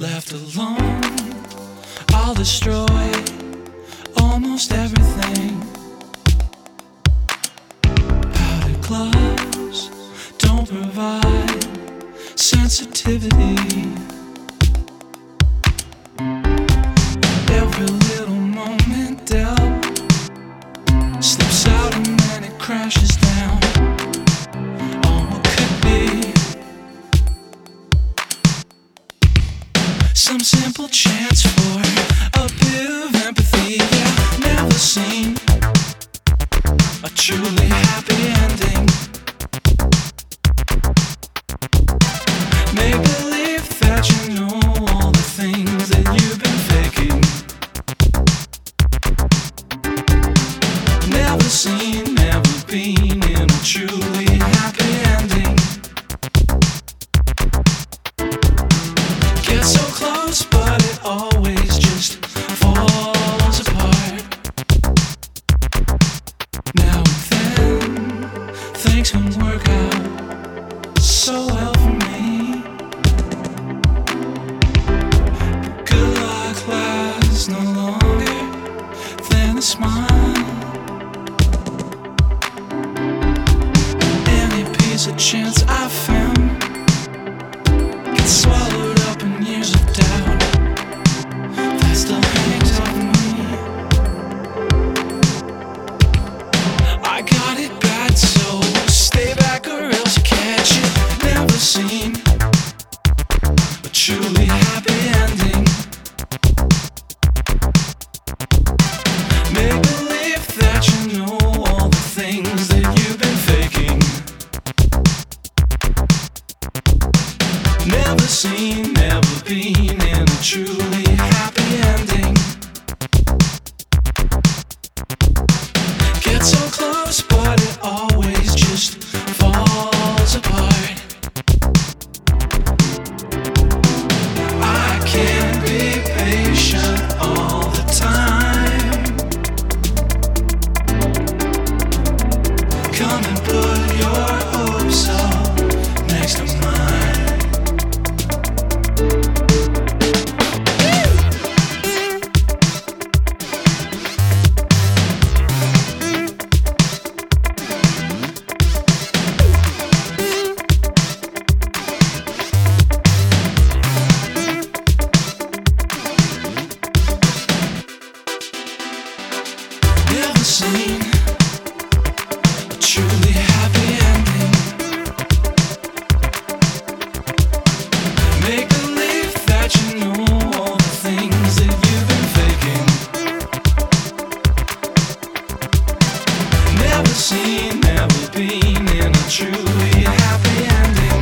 Left alone, I'll destroy almost everything. Powdered gloves don't provide sensitivity. Some simple chance for a bit of empathy. Yeah, never seen a truly happy ending. Things can work out so well for me. Good luck lasts no longer than a smile. Any piece of chance I found gets seen, never been in a truly happy ending. Get so close, but it always just falls apart. I can't be patient all the time. Come and put your hopes up next to mine. Truly happy ending.